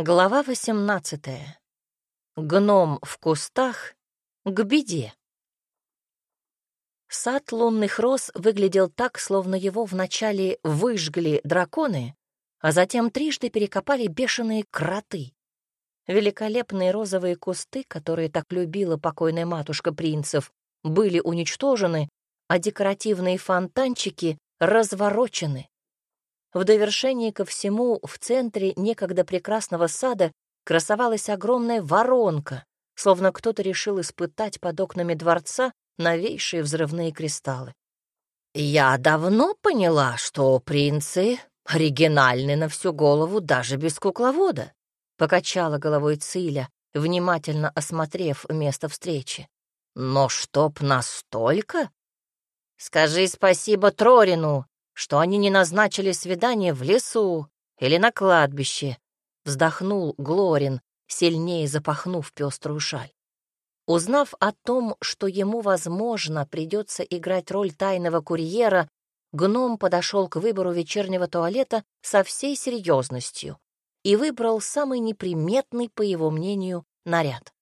Глава 18. Гном в кустах к беде. Сад лунных роз выглядел так, словно его вначале выжгли драконы, а затем трижды перекопали бешеные кроты. Великолепные розовые кусты, которые так любила покойная матушка принцев, были уничтожены, а декоративные фонтанчики разворочены. В довершении ко всему в центре некогда прекрасного сада красовалась огромная воронка, словно кто-то решил испытать под окнами дворца новейшие взрывные кристаллы. «Я давно поняла, что принцы оригинальны на всю голову даже без кукловода», — покачала головой Циля, внимательно осмотрев место встречи. «Но чтоб настолько?» «Скажи спасибо Трорину, что они не назначили свидание в лесу или на кладбище, вздохнул Глорин, сильнее запахнув пеструю шаль. Узнав о том, что ему, возможно, придется играть роль тайного курьера, гном подошел к выбору вечернего туалета со всей серьезностью и выбрал самый неприметный, по его мнению, наряд.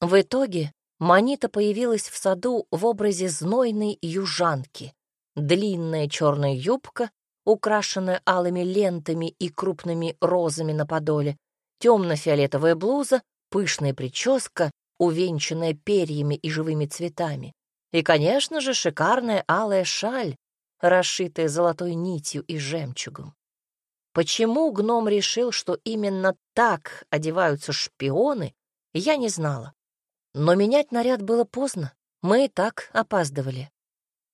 В итоге Манита появилась в саду в образе знойной южанки, длинная черная юбка, украшенная алыми лентами и крупными розами на подоле, темно-фиолетовая блуза, пышная прическа, увенчанная перьями и живыми цветами. И, конечно же, шикарная алая шаль, расшитая золотой нитью и жемчугом. Почему гном решил, что именно так одеваются шпионы, я не знала. Но менять наряд было поздно, мы и так опаздывали.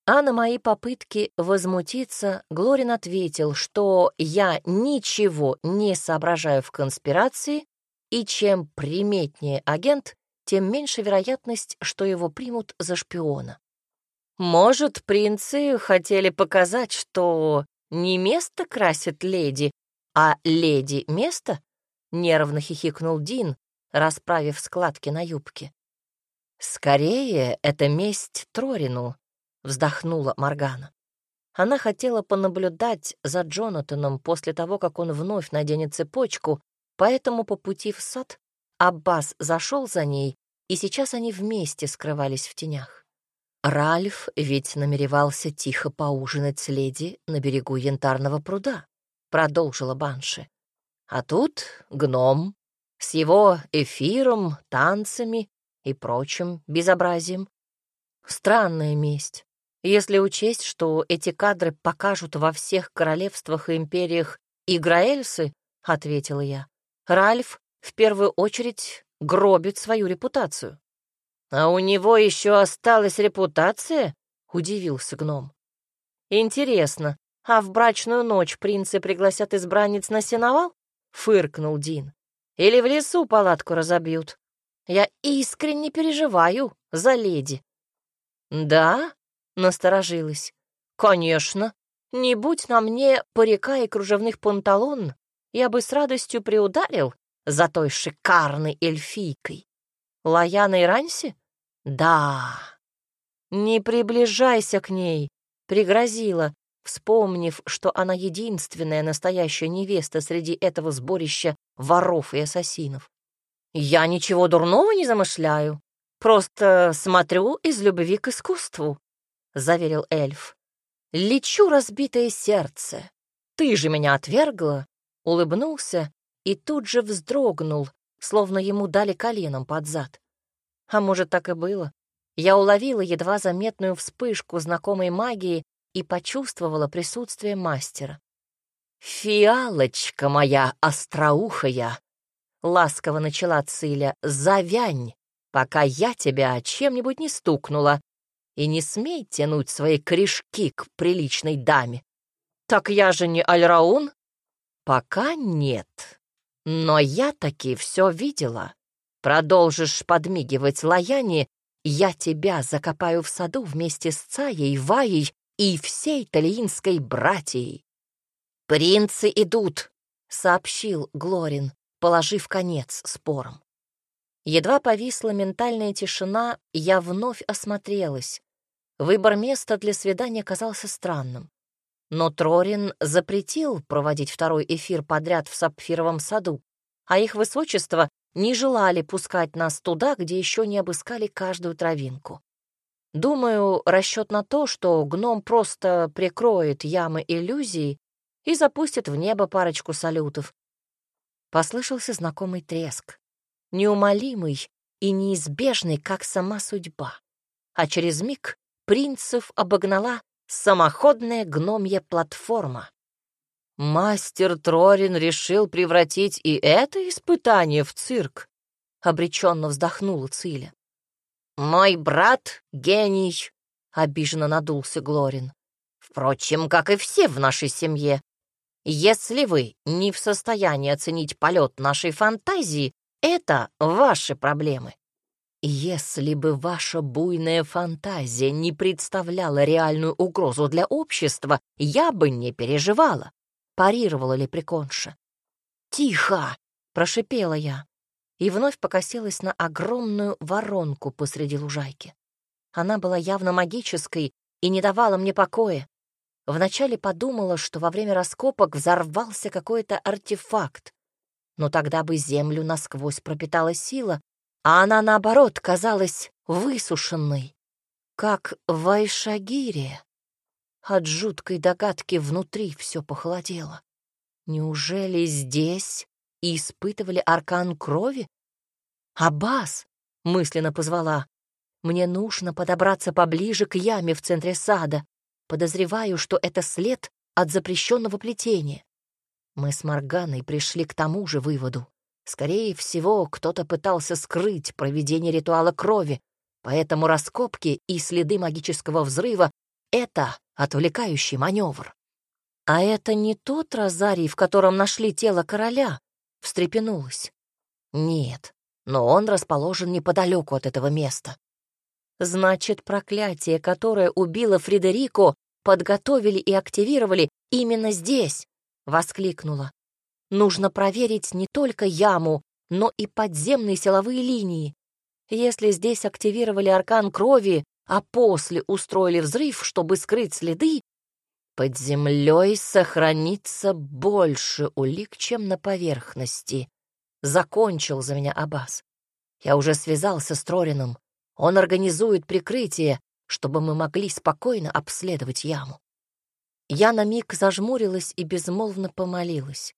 А на мои попытки возмутиться Глорин ответил, что я ничего не соображаю в конспирации, и чем приметнее агент, тем меньше вероятность, что его примут за шпиона. Может, принцы хотели показать, что не место красит леди, а леди — место? Нервно хихикнул Дин, расправив складки на юбке. Скорее, это месть Трорину, вздохнула Моргана. Она хотела понаблюдать за Джонатаном после того, как он вновь наденет цепочку, поэтому по пути в сад Аббас зашел за ней, и сейчас они вместе скрывались в тенях. Ральф ведь намеревался тихо поужинать с леди на берегу янтарного пруда, продолжила Банши. А тут гном с его эфиром, танцами и прочим безобразием. Странная месть. Если учесть, что эти кадры покажут во всех королевствах и империях Играэльсы, — ответила я, — Ральф в первую очередь гробит свою репутацию. «А у него еще осталась репутация?» — удивился гном. «Интересно, а в брачную ночь принцы пригласят избранниц на сеновал?» — фыркнул Дин. «Или в лесу палатку разобьют? Я искренне переживаю за леди». «Да?» Насторожилась. «Конечно. Не будь на мне парика и кружевных панталон, я бы с радостью приударил за той шикарной эльфийкой. Лаяной Ранси? Да. Не приближайся к ней, пригрозила, вспомнив, что она единственная настоящая невеста среди этого сборища воров и ассасинов. Я ничего дурного не замышляю, просто смотрю из любви к искусству. — заверил эльф. «Лечу разбитое сердце. Ты же меня отвергла!» Улыбнулся и тут же вздрогнул, словно ему дали коленом под зад. А может, так и было. Я уловила едва заметную вспышку знакомой магии и почувствовала присутствие мастера. «Фиалочка моя остроухая!» — ласково начала Циля. «Завянь, пока я тебя чем-нибудь не стукнула, и не смей тянуть свои корешки к приличной даме. Так я же не Альраун? Пока нет. Но я таки все видела. Продолжишь подмигивать Лаяне, я тебя закопаю в саду вместе с Цаей, Ваей и всей талиинской братьей. «Принцы идут», — сообщил Глорин, положив конец спорам. Едва повисла ментальная тишина, я вновь осмотрелась. Выбор места для свидания казался странным. Но Трорин запретил проводить второй эфир подряд в сапфировом саду. а их высочество не желали пускать нас туда, где еще не обыскали каждую травинку. Думаю, расчет на то, что гном просто прикроет ямы иллюзий и запустит в небо парочку салютов. Послышался знакомый треск, неумолимый и неизбежный, как сама судьба. А через миг принцев обогнала самоходная гномья платформа. Мастер Трорин решил превратить и это испытание в цирк, обреченно вздохнула Циля. Мой брат — гений, обиженно надулся Глорин. Впрочем, как и все в нашей семье. Если вы не в состоянии оценить полет нашей фантазии, это ваши проблемы. Если бы ваша буйная фантазия не представляла реальную угрозу для общества, я бы не переживала, парировала лепреконша. «Тихо!» — прошипела я и вновь покосилась на огромную воронку посреди лужайки. Она была явно магической и не давала мне покоя. Вначале подумала, что во время раскопок взорвался какой-то артефакт, но тогда бы землю насквозь пропитала сила, а она, наоборот, казалась высушенной, как в Айшагире. От жуткой догадки внутри все похолодело. Неужели здесь испытывали аркан крови? «Аббас!» — мысленно позвала. «Мне нужно подобраться поближе к яме в центре сада. Подозреваю, что это след от запрещенного плетения. Мы с Морганой пришли к тому же выводу. Скорее всего, кто-то пытался скрыть проведение ритуала крови, поэтому раскопки и следы магического взрыва — это отвлекающий маневр. «А это не тот розарий, в котором нашли тело короля?» — встрепенулась. «Нет, но он расположен неподалеку от этого места. Значит, проклятие, которое убило Фредерико, подготовили и активировали именно здесь, — воскликнула. Нужно проверить не только яму, но и подземные силовые линии. Если здесь активировали аркан крови, а после устроили взрыв, чтобы скрыть следы, под землей сохранится больше улик, чем на поверхности. Закончил за меня Аббас. Я уже связался с Трорином. Он организует прикрытие, чтобы мы могли спокойно обследовать яму. Я на миг зажмурилась и безмолвно помолилась.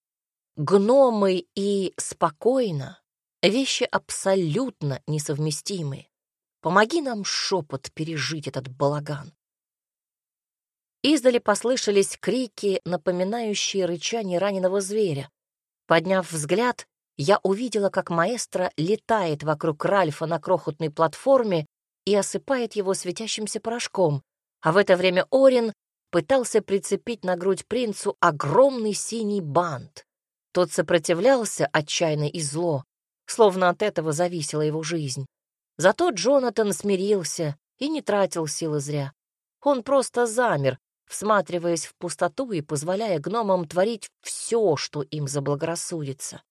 Гномы и спокойно — вещи абсолютно несовместимые. Помоги нам шепот пережить этот балаган. Издали послышались крики, напоминающие рычание раненого зверя. Подняв взгляд, я увидела, как маэстро летает вокруг Ральфа на крохотной платформе и осыпает его светящимся порошком, а в это время Орин пытался прицепить на грудь принцу огромный синий бант. Тот сопротивлялся отчаянно и зло, словно от этого зависела его жизнь. Зато Джонатан смирился и не тратил силы зря. Он просто замер, всматриваясь в пустоту и позволяя гномам творить все, что им заблагорассудится.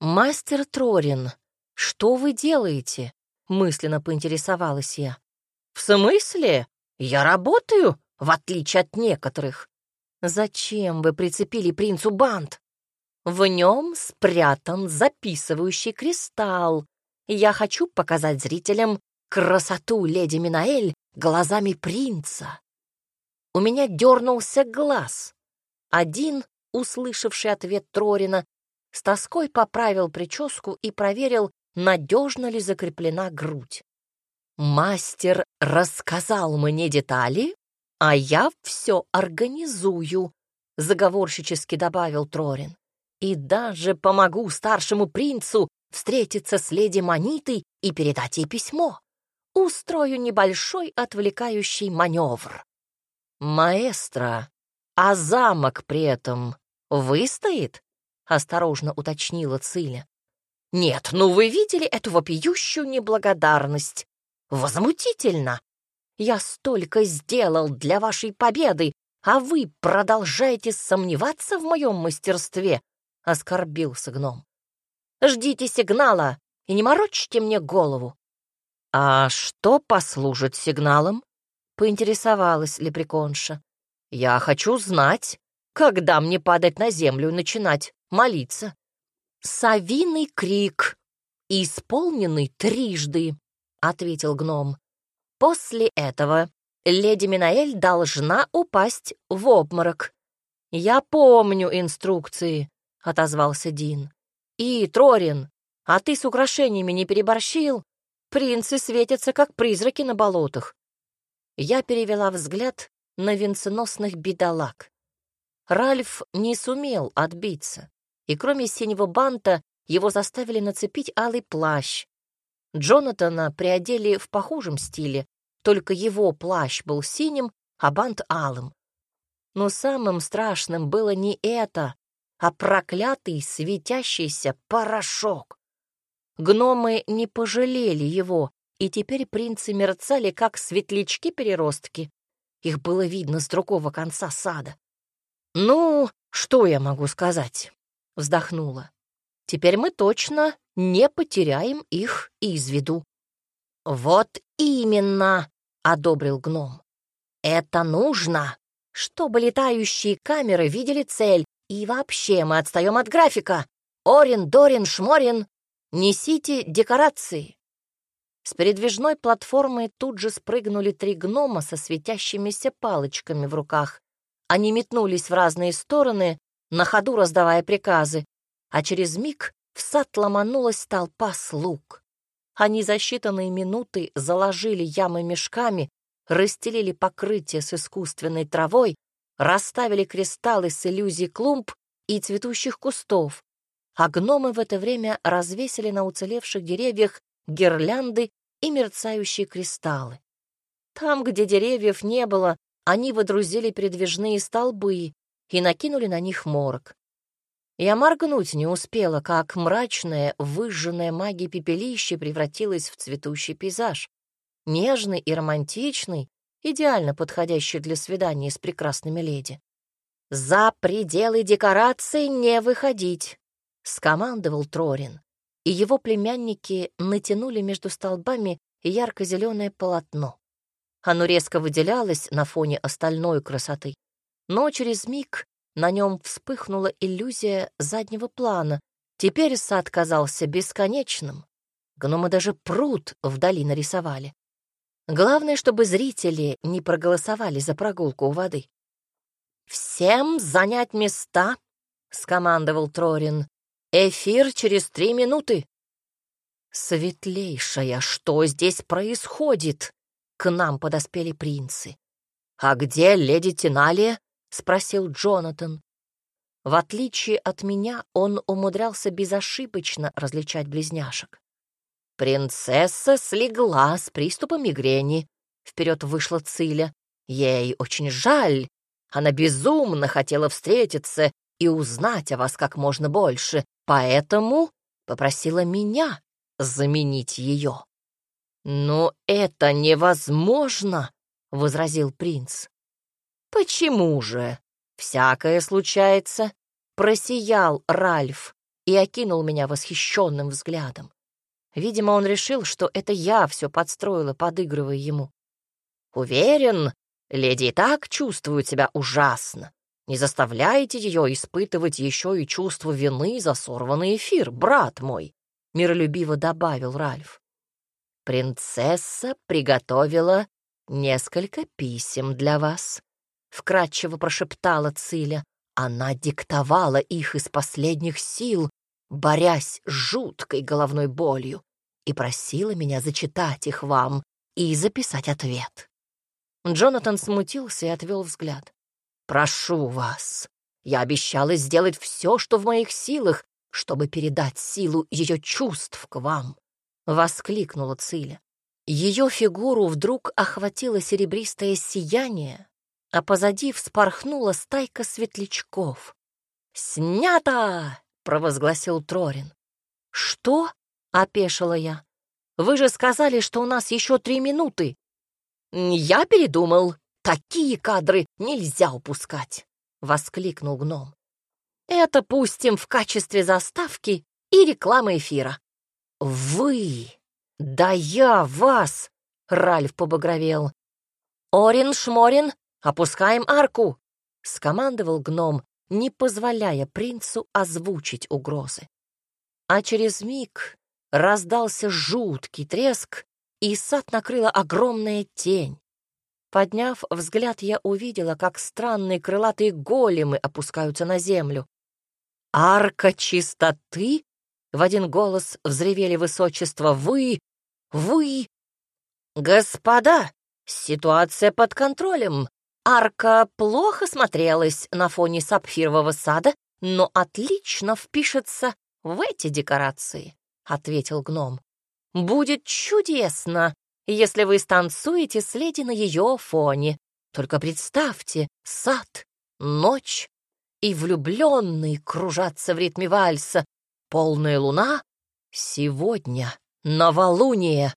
«Мастер Трорин, что вы делаете?» — мысленно поинтересовалась я. «В смысле? Я работаю, в отличие от некоторых. Зачем вы прицепили принцу бант? В нем спрятан записывающий кристалл. Я хочу показать зрителям красоту леди Минаэль глазами принца». У меня дернулся глаз. Один, услышавший ответ Трорина, с тоской поправил прическу и проверил, надежно ли закреплена грудь. «Мастер рассказал мне детали, а я все организую», — заговорщически добавил Трорин. «И даже помогу старшему принцу встретиться с леди Манитой и передать ей письмо. Устрою небольшой отвлекающий маневр». «Маэстро, а замок при этом выстоит?» — осторожно уточнила Циля. «Нет, ну вы видели эту вопиющую неблагодарность? Возмутительно! Я столько сделал для вашей победы, а вы продолжаете сомневаться в моем мастерстве?» — оскорбился гном. «Ждите сигнала и не морочьте мне голову». «А что послужит сигналом?» — поинтересовалась лепреконша. «Я хочу знать, когда мне падать на землю и начинать молиться. «Совиный крик, исполненный трижды», — ответил гном. «После этого леди Минаэль должна упасть в обморок». «Я помню инструкции», — отозвался Дин. «И, Трорин, а ты с украшениями не переборщил? Принцы светятся, как призраки на болотах». Я перевела взгляд на венценосных бедолаг. Ральф не сумел отбиться, и кроме синего банта его заставили нацепить алый плащ. Джонатана приодели в похожем стиле, только его плащ был синим, а бант — алым. Но самым страшным было не это, а проклятый светящийся порошок. Гномы не пожалели его, и теперь принцы мерцали, как светлячки-переростки. Их было видно с другого конца сада. «Ну, что я могу сказать?» — вздохнула. «Теперь мы точно не потеряем их из виду». «Вот именно!» — одобрил гном. «Это нужно, чтобы летающие камеры видели цель, и вообще мы отстаем от графика. Орин, Дорин, Шморин, несите декорации». С передвижной платформы тут же спрыгнули три гнома со светящимися палочками в руках. Они метнулись в разные стороны, на ходу раздавая приказы, а через миг в сад ломанулась толпа слуг. Они за считанные минуты заложили ямы мешками, расстелили покрытие с искусственной травой, расставили кристаллы с иллюзий клумб и цветущих кустов, а гномы в это время развесили на уцелевших деревьях гирлянды и мерцающие кристаллы. Там, где деревьев не было, они водрузили передвижные столбы и накинули на них морг. Я моргнуть не успела, как мрачное, выжженное магией пепелище превратилось в цветущий пейзаж. Нежный и романтичный, идеально подходящий для свидания с прекрасными леди. «За пределы декораций не выходить!» — скомандовал Трорин, и его племянники натянули между столбами ярко-зеленое полотно. Оно резко выделялось на фоне остальной красоты, но через миг на нем вспыхнула иллюзия заднего плана. Теперь сад казался бесконечным. Гномы даже пруд вдали нарисовали. Главное, чтобы зрители не проголосовали за прогулку у воды. «Всем занять места!» — скомандовал Трорин. «Эфир через три минуты!» «Светлейшая, что здесь происходит?» К нам подоспели принцы. «А где леди Тиналия?» — спросил Джонатан. В отличие от меня, он умудрялся безошибочно различать близняшек. «Принцесса слегла с приступом мигрени», — вперед вышла Циля. «Ей очень жаль. Она безумно хотела встретиться и узнать о вас как можно больше, поэтому попросила меня заменить ее». «Но это невозможно!» — возразил принц. «Почему же? Всякое случается!» — просиял Ральф и окинул меня восхищенным взглядом. Видимо, он решил, что это я все подстроила, подыгрывая ему. «Уверен, леди и так чувствует себя ужасно. Не заставляйте ее испытывать еще и чувство вины за сорванный эфир, брат мой», — миролюбиво добавил Ральф. «Принцесса приготовила несколько писем для вас», — вкратчиво прошептала Циля. Она диктовала их из последних сил, борясь с жуткой головной болью, и просила меня зачитать их вам и записать ответ. Джонатан смутился и отвел взгляд. «Прошу вас, я обещала сделать все, что в моих силах, чтобы передать силу ее чувств к вам. — воскликнула Циля. Ее фигуру вдруг охватило серебристое сияние, а позади вспорхнула стайка светлячков. «Снято!» — провозгласил Трорин. «Что?» — опешила я. «Вы же сказали, что у нас еще три минуты». «Я передумал. Такие кадры нельзя упускать!» — воскликнул гном. «Это пустим в качестве заставки и рекламы эфира. «Вы! Да я вас!» — Ральф побагровел. «Орин, Шморин, опускаем арку!» — скомандовал гном, не позволяя принцу озвучить угрозы. а через миг раздался жуткий треск, и сад накрыла огромная тень. Подняв взгляд, я увидела, как странные крылатые големы опускаются на землю. «Арка чистоты?» — в один голос взревели высочество. «Вы! Вы!» «Господа, ситуация под контролем. Арка плохо смотрелась на фоне сапфирового сада, но отлично впишется в эти декорации», — ответил гном. «Будет чудесно, если вы станцуете с леди на ее фоне. Только представьте, сад, ночь, и влюбленные кружатся в ритме вальса. Полная луна сегодня, новолуние.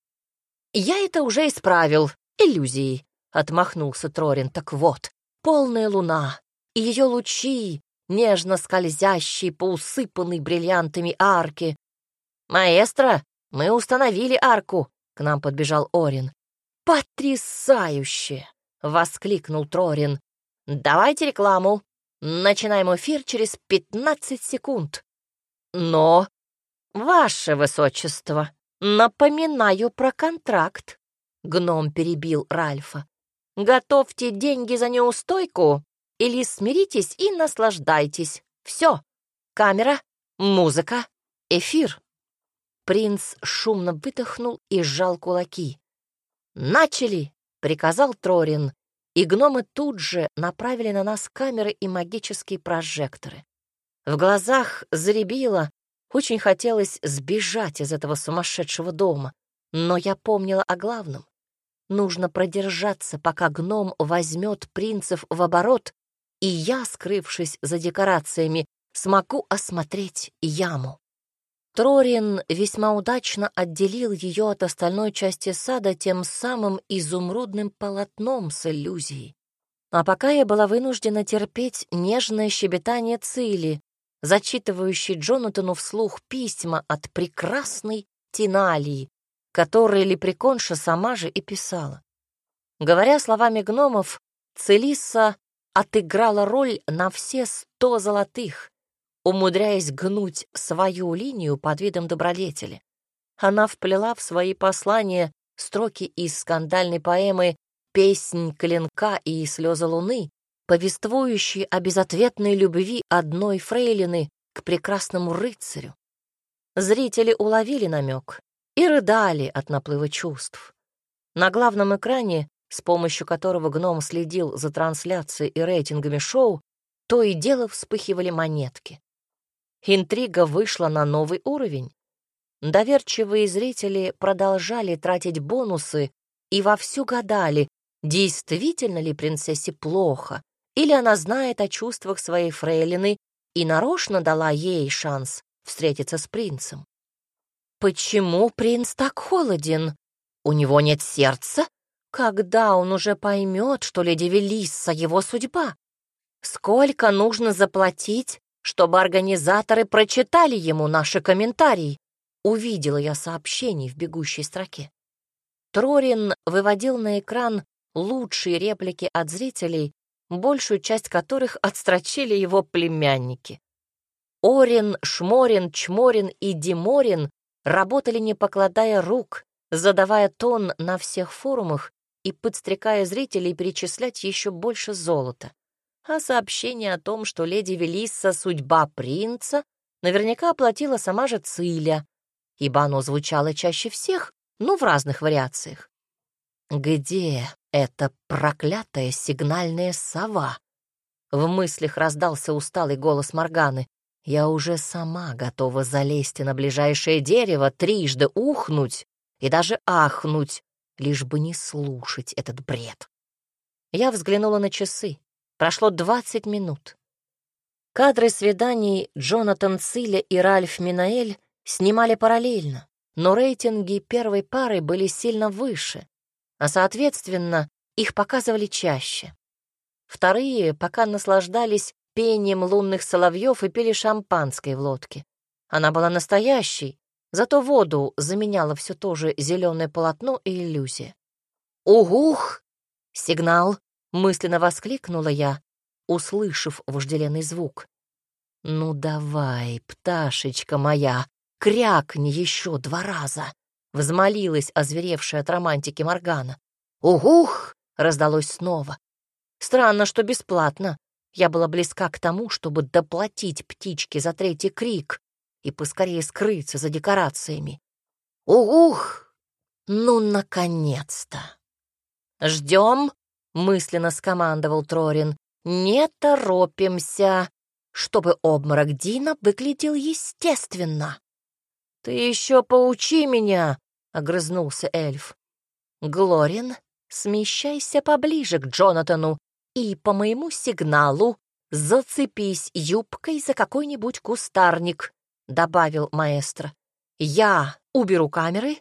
Я это уже исправил, иллюзии, — отмахнулся Трорин. Так вот, полная луна и ее лучи, нежно скользящие по усыпанной бриллиантами арке. «Маэстро, мы установили арку», — к нам подбежал Орин. «Потрясающе!» — воскликнул Трорин. «Давайте рекламу. Начинаем эфир через пятнадцать секунд. Но, ваше высочество, напоминаю про контракт. Гном перебил Ральфа. Готовьте деньги за неустойку или смиритесь и наслаждайтесь. Все. Камера, музыка, эфир. Принц шумно выдохнул и сжал кулаки. «Начали!» — приказал Трорин, и гномы тут же направили на нас камеры и магические прожекторы. В глазах заребило, очень хотелось сбежать из этого сумасшедшего дома, но я помнила о главном. Нужно продержаться, пока гном возьмет принцев в оборот, и я, скрывшись за декорациями, смогу осмотреть яму. Трорин весьма удачно отделил ее от остальной части сада тем самым изумрудным полотном с иллюзией. А пока я была вынуждена терпеть нежное щебетание Цили, зачитывающей Джонатану вслух письма от прекрасной Тиналии, которые Лепреконша сама же и писала. Говоря словами гномов, Целисса отыграла роль на все сто золотых, умудряясь гнуть свою линию под видом добродетели. Она вплела в свои послания строки из скандальной поэмы «Песнь клинка и слезы луны», повествующие о безответной любви одной фрейлины к прекрасному рыцарю. Зрители уловили намек и рыдали от наплыва чувств. На главном экране, с помощью которого гном следил за трансляцией и рейтингами шоу, то и дело вспыхивали монетки. Интрига вышла на новый уровень. Доверчивые зрители продолжали тратить бонусы и вовсю гадали, действительно ли принцессе плохо, или она знает о чувствах своей фрейлины и нарочно дала ей шанс встретиться с принцем. Почему принц так холоден? У него нет сердца? Когда он уже поймет, что леди Велисса — его судьба? Сколько нужно заплатить, чтобы организаторы прочитали ему наши комментарии. Увидела я сообщение в бегущей строке. Трорин выводил на экран лучшие реплики от зрителей, большую часть которых отстрочили его племянники. Орин, Шморин, Чморин и Диморин работали не покладая рук, задавая тон на всех форумах и подстрекая зрителей перечислять еще больше золота а сообщение о том, что леди Велисса — судьба принца, наверняка оплатила сама же Циля, ибо оно звучало чаще всех, но в разных вариациях. «Где эта проклятая сигнальная сова?» В мыслях раздался усталый голос Морганы. «Я уже сама готова залезть на ближайшее дерево, трижды ухнуть и даже ахнуть, лишь бы не слушать этот бред». Я взглянула на часы. Прошло 20 минут. Кадры свиданий Джонатан Циля и Ральф Минаэль снимали параллельно, но рейтинги первой пары были сильно выше, а, соответственно, их показывали чаще. Вторые пока наслаждались пением лунных соловьев и пили шампанское в лодке. Она была настоящей, зато воду заменяло все то же зеленое полотно и иллюзия. «Угух!» — сигнал Мысленно воскликнула я, услышав вожделенный звук. «Ну давай, пташечка моя, крякни еще два раза!» — взмолилась озверевшая от романтики Моргана. «Угух!» — раздалось снова. Странно, что бесплатно. Я была близка к тому, чтобы доплатить птичке за третий крик и поскорее скрыться за декорациями. «Угух! Ну, наконец-то!» «Ждем!» — мысленно скомандовал Трорин. «Не торопимся, чтобы обморок Дина выглядел естественно». «Ты еще поучи меня!» — огрызнулся эльф. «Глорин, смещайся поближе к Джонатану и по моему сигналу зацепись юбкой за какой-нибудь кустарник», — добавил маэстро. «Я уберу камеры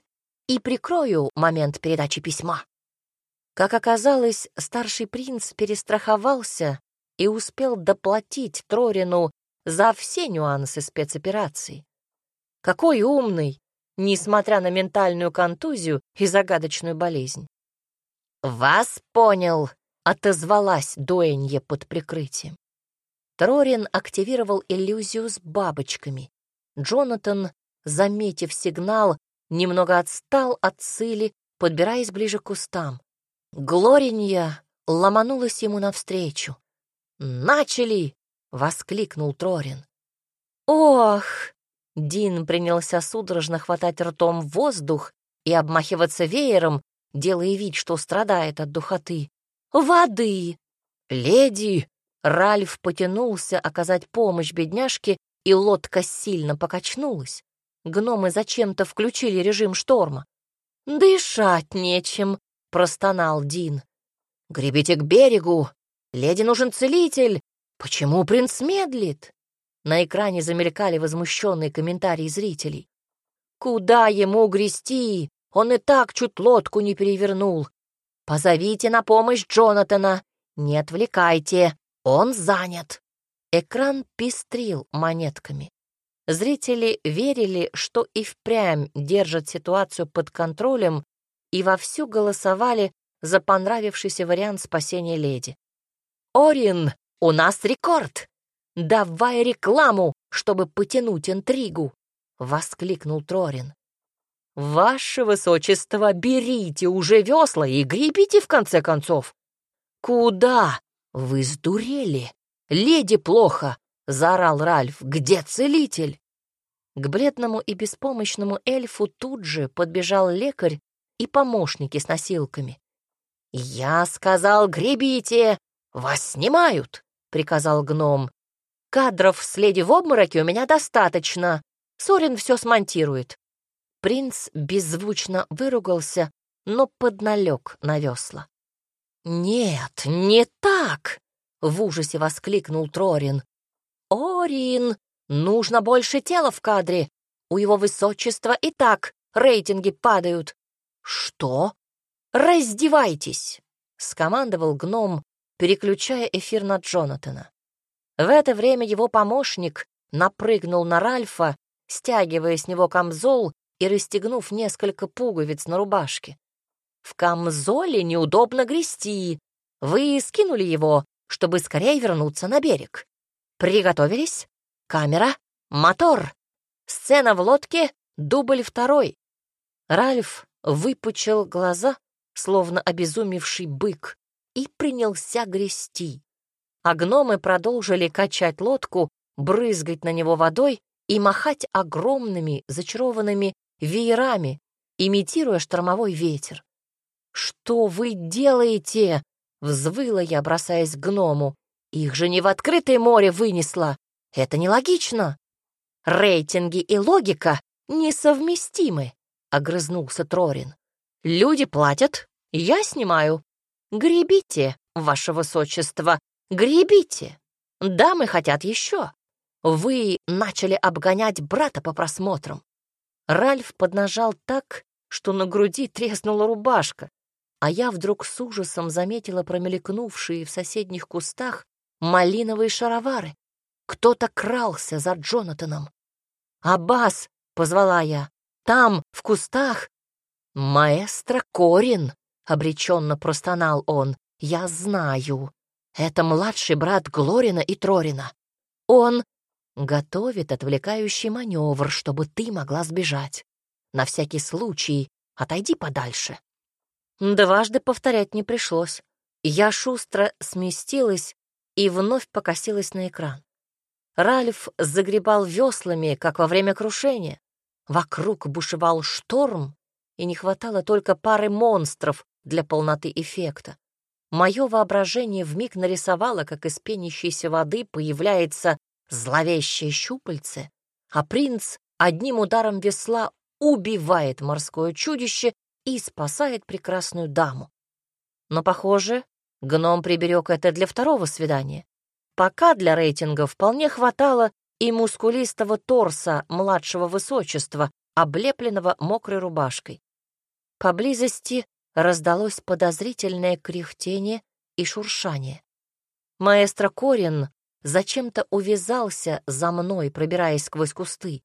и прикрою момент передачи письма». Как оказалось, старший принц перестраховался и успел доплатить Трорину за все нюансы спецоперации. Какой умный, несмотря на ментальную контузию и загадочную болезнь. «Вас понял», — отозвалась Дуэнье под прикрытием. Трорин активировал иллюзию с бабочками. Джонатан, заметив сигнал, немного отстал от цели, подбираясь ближе к кустам. Глоринья ломанулась ему навстречу. «Начали!» — воскликнул Трорин. «Ох!» — Дин принялся судорожно хватать ртом воздух и обмахиваться веером, делая вид, что страдает от духоты. «Воды!» «Леди!» Ральф потянулся оказать помощь бедняжке, и лодка сильно покачнулась. Гномы зачем-то включили режим шторма. «Дышать нечем», — простонал Дин. «Гребите к берегу! Леди нужен целитель! Почему принц медлит?» На экране замелькали возмущенные комментарии зрителей. «Куда ему грести? Он и так чуть лодку не перевернул. Позовите на помощь Джонатана. Не отвлекайте, он занят». Экран пестрил монетками. Зрители верили, что и впрямь держат ситуацию под контролем и вовсю голосовали за понравившийся вариант спасения леди. «Орин, у нас рекорд! Давай рекламу, чтобы потянуть интригу!» — воскликнул Трорин. «Ваше высочество, берите уже весла и гребите в конце концов!» «Куда? Вы сдурели! Леди плохо!» — заорал Ральф. «Где целитель?» К бледному и беспомощному эльфу тут же подбежал лекарь и помощники с носилками. «Я сказал, гребите! Вас снимают!» — приказал гном. «Кадров с леди в обмороке у меня достаточно. Сорин все смонтирует». Принц беззвучно выругался, но подналег на весла. «Нет, не так!» — в ужасе воскликнул Трорин. «Орин, нужно больше тела в кадре. У его высочества и так рейтинги падают. «Что? Раздевайтесь!» — скомандовал гном, переключая эфир на Джонатана. В это время его помощник напрыгнул на Ральфа, стягивая с него камзол и расстегнув несколько пуговиц на рубашке. «В камзоле неудобно грести. Вы скинули его, чтобы скорее вернуться на берег. Приготовились? Камера, мотор. Сцена в лодке, дубль второй». Ральф выпучил глаза, словно обезумевший бык, и принялся грести. А гномы продолжили качать лодку, брызгать на него водой и махать огромными зачарованными веерами, имитируя штормовой ветер. «Что вы делаете?» — взвыла я, бросаясь к гному. «Их же не в открытое море вынесло! Это нелогично! Рейтинги и логика несовместимы!» — огрызнулся Трорин. «Люди платят, я снимаю. Гребите, ваше высочество, гребите. Дамы хотят еще. Вы начали обгонять брата по просмотрам». Ральф поднажал так, что на груди треснула рубашка, а я вдруг с ужасом заметила промелькнувшие в соседних кустах малиновые шаровары. Кто-то крался за Джонатаном. «Аббас!» — позвала я. Там, в кустах, маэстро Корин, обреченно простонал он. Я знаю. Это младший брат Глорина и Трорина. Он... готовит отвлекающий маневр, чтобы ты могла сбежать. На всякий случай отойди подальше». Дважды повторять не пришлось. Я шустро сместилась и вновь покосилась на экран. Ральф загребал веслами, как во время крушения. Вокруг бушевал шторм, и не хватало только пары монстров для полноты эффекта. Мое воображение вмиг нарисовало, как из пенящейся воды появляется зловещее щупальце, а принц одним ударом весла убивает морское чудище и спасает прекрасную даму. Но, похоже, гном приберег это для второго свидания. Пока для рейтинга вполне хватало и мускулистого торса младшего высочества, облепленного мокрой рубашкой. Поблизости раздалось подозрительное кряхтение и шуршание. Маэстро Корин зачем-то увязался за мной, пробираясь сквозь кусты.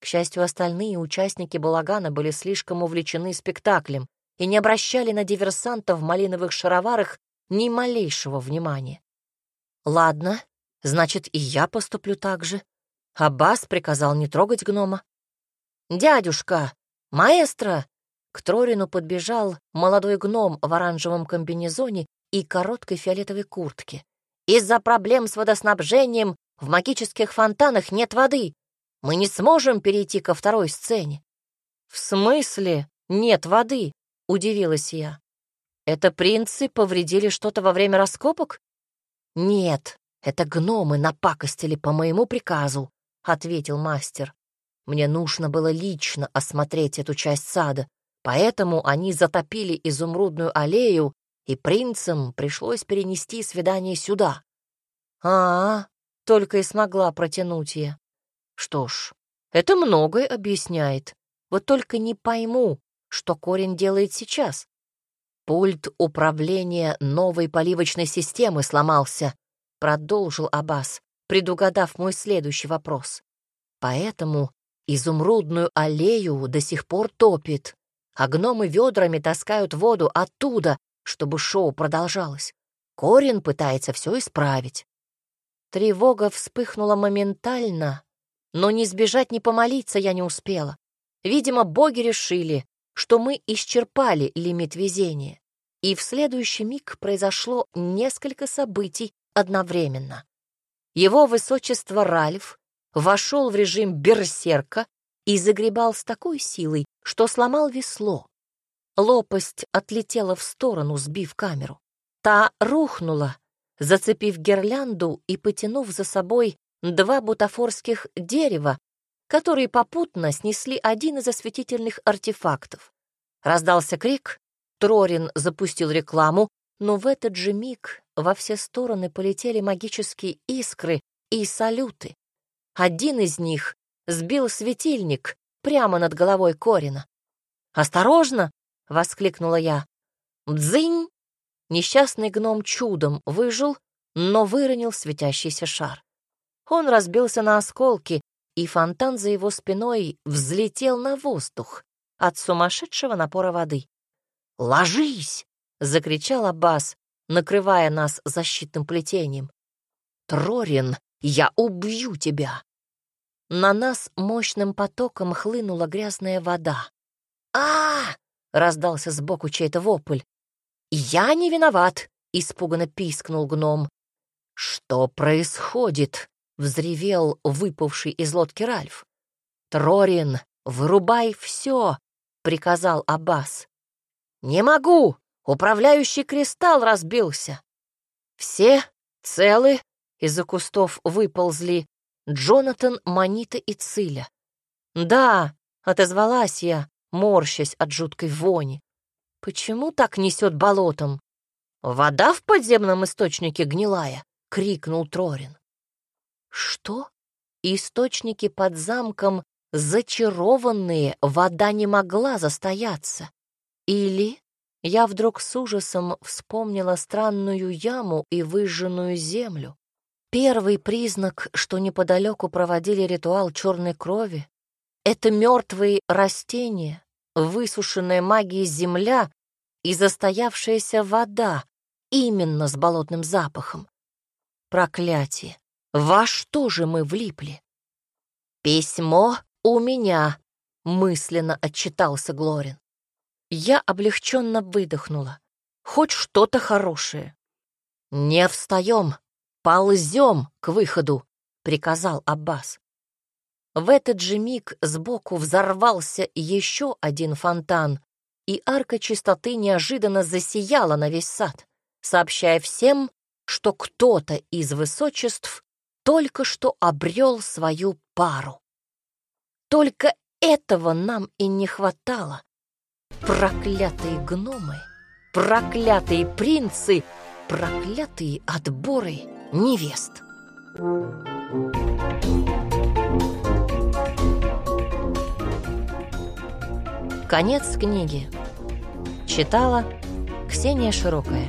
К счастью, остальные участники балагана были слишком увлечены спектаклем и не обращали на диверсантов в малиновых шароварах ни малейшего внимания. Ладно, значит, и я поступлю так же. Аббас приказал не трогать гнома. «Дядюшка! Маэстро!» К Трорину подбежал молодой гном в оранжевом комбинезоне и короткой фиолетовой куртке. «Из-за проблем с водоснабжением в магических фонтанах нет воды. Мы не сможем перейти ко второй сцене». «В смысле нет воды?» — удивилась я. «Это принцы повредили что-то во время раскопок?» «Нет, это гномы напакостили по моему приказу», — ответил мастер. «Мне нужно было лично осмотреть эту часть сада, поэтому они затопили изумрудную аллею, и принцам пришлось перенести свидание сюда». «А, -а — только и смогла протянуть я. Что ж, это многое объясняет. Вот только не пойму, что корень делает сейчас. Пульт управления новой поливочной системы сломался, продолжил Аббас, предугадав мой следующий вопрос. Поэтому изумрудную аллею до сих пор топит, а гномы ведрами таскают воду оттуда, чтобы шоу продолжалось. Корин пытается все исправить. Тревога вспыхнула моментально, но не сбежать, не помолиться я не успела. Видимо, боги решили, что мы исчерпали лимит везения и в следующий миг произошло несколько событий одновременно. Его высочество Ральф вошел в режим берсерка и загребал с такой силой, что сломал весло. Лопасть отлетела в сторону, сбив камеру. Та рухнула, зацепив гирлянду и потянув за собой два бутафорских дерева, которые попутно снесли один из осветительных артефактов. Раздался крик, Трорин запустил рекламу, но в этот же миг во все стороны полетели магические искры и салюты. Один из них сбил светильник прямо над головой Корина. «Осторожно!» — воскликнула я. «Дзынь!» Несчастный гном чудом выжил, но выронил светящийся шар. Он разбился на осколки, и фонтан за его спиной взлетел на воздух от сумасшедшего напора воды. «Ложись!» — закричал Аббас, накрывая нас защитным плетением. «Трорин, я убью тебя!» На нас мощным потоком хлынула грязная вода. а, раздался сбоку чей-то вопль. «Я не виноват!» — испуганно пискнул гном. «Что происходит?» — взревел выпавший из лодки Ральф. «Трорин, вырубай все!» — приказал Аббас. «Не могу! Управляющий кристалл разбился!» Все целы, из-за кустов выползли Джонатан, Манита и Циля. «Да», — отозвалась я, морщась от жуткой вони. «Почему так несет болотом?» «Вода в подземном источнике гнилая!» — крикнул Трорин. «Что? Источники под замком зачарованные, вода не могла застояться. Или я вдруг с ужасом вспомнила странную яму и выжженную землю. Первый признак, что неподалеку проводили ритуал черной крови, это мертвые растения, высушенная магией земля и застоявшаяся вода, именно с болотным запахом. Проклятие! Во что же мы влипли? «Письмо у меня», — мысленно отчитался Глорин. Я облегченно выдохнула. Хоть что-то хорошее. «Не встаем, ползем к выходу», — приказал Аббас. В этот же миг сбоку взорвался еще один фонтан, и арка чистоты неожиданно засияла на весь сад, сообщая всем, что кто-то из высочеств только что обрел свою пару. Только этого нам и не хватало. Проклятые гномы, проклятые принцы, проклятые отборы невест. Конец книги. Читала Ксения Широкая.